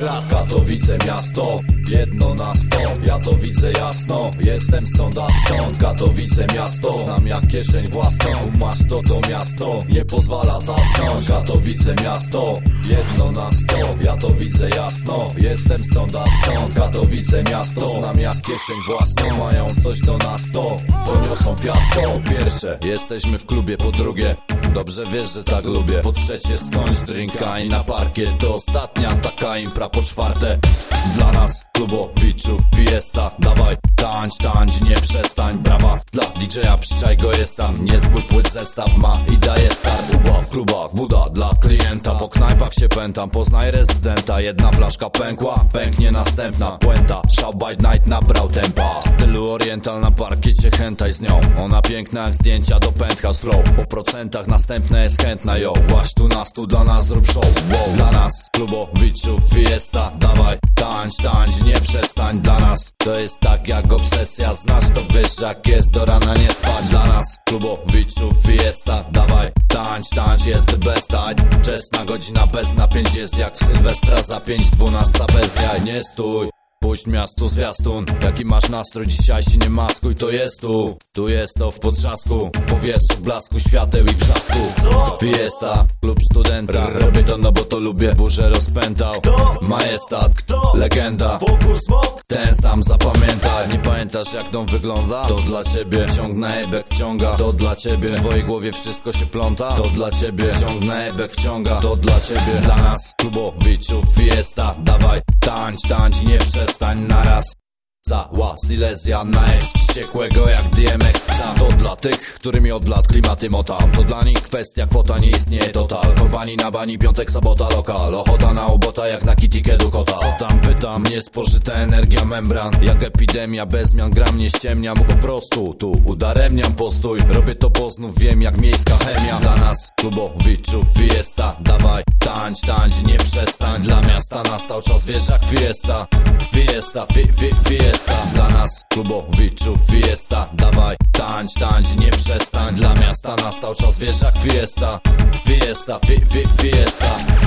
Raz Katowice. Miasto Jedno na sto. Ja to widzę jasno Jestem stąd a stąd. Katowice miasto Znam jak kieszeń własną. Masz to to miasto Nie pozwala zasnąć. Katowice miasto Jedno na sto. Ja to widzę jasno Jestem stąd a stąd. Katowice miasto Znam jak kieszeń własną. Mają coś do nas to Poniosą fiasko. Pierwsze Jesteśmy w klubie Po drugie Dobrze wiesz, że tak lubię. Po trzecie skończ drinka i na parkie. To ostatnia taka impra po czwarte. Dla nas klubowiczów fiesta. Dawaj, tańcz, tańcz, nie przestań. Dla DJ-a, przyczaj go jest tam. Niezły płyt zestaw ma i daje start. Tuba w klubach, woda dla klienta. Po knajpach się pętam, poznaj rezydenta. Jedna flaszka pękła, pęknie następna Puenta, shout by night nabrał tempa. W stylu oriental na parkiecie chętaj z nią. Ona piękna jak zdjęcia do penthouse flow. Po procentach następna jest chętna yo. Właśnie tu nas, tu dla nas zrób show. Wow. Klubowiczów fiesta. Dawaj, tańcz, tańcz, nie przestań Dla nas. To jest tak jak obsesja Znasz to wiesz jak jest do rana nie spać Dla nas, klubowiczów fiesta. Dawaj, tańcz, tańcz, jest the best time Czesna godzina bez napięć jest jak w Sylwestra Za pięć, dwunasta bez jaj, nie stój Puść miastu zwiastun. Jaki masz nastrój dzisiaj się nie maskuj To jest tu, tu jest to w potrzasku W powietrzu, blasku świateł i wrzasku. Co? Fiesta, klub studenta. Robię to no bo to lubię. Burzę rozpętał. Kto? Majestat, Kto? Legenda. Wokół smok? Ten sam zapamiętaj Nie pamiętasz jak dom wygląda? To dla ciebie. Ciąg na ebek wciąga. To dla ciebie. W twojej głowie wszystko się pląta? To dla ciebie. Ciąg na ebek wciąga. To dla ciebie. Dla nas klubowiczów fiesta. Dawaj, tańcz, tańcz, nie przestań naraz Cała Silesia na ex Wściekłego jak DMX To dla tych, którymi od lat klimaty motam. To dla nich kwestia kwota nie istnieje total. Kompanii na bani, piątek, sobota, lokal. Ochota na obota jak na kitty kedu kota. Co tam pytam, niespożyta energia membran. Jak epidemia bez zmian gram nie ściemniam. Po prostu tu udaremniam postój. Robię to bo znów wiem jak miejska chemia. Dla nas klubowiczów fiesta. Dawaj, tańcz, tańcz, nie przestań. Dla miasta nastał czas, wiesz jak fiesta. Fiesta, fi, fi, fiesta Dla nas klubowiczów fiesta. Dawaj, tańcz, tańcz, nie przestań. Dla miasta nastał czas, wiesz jak fiesta. Fiesta, fi, fi, fiesta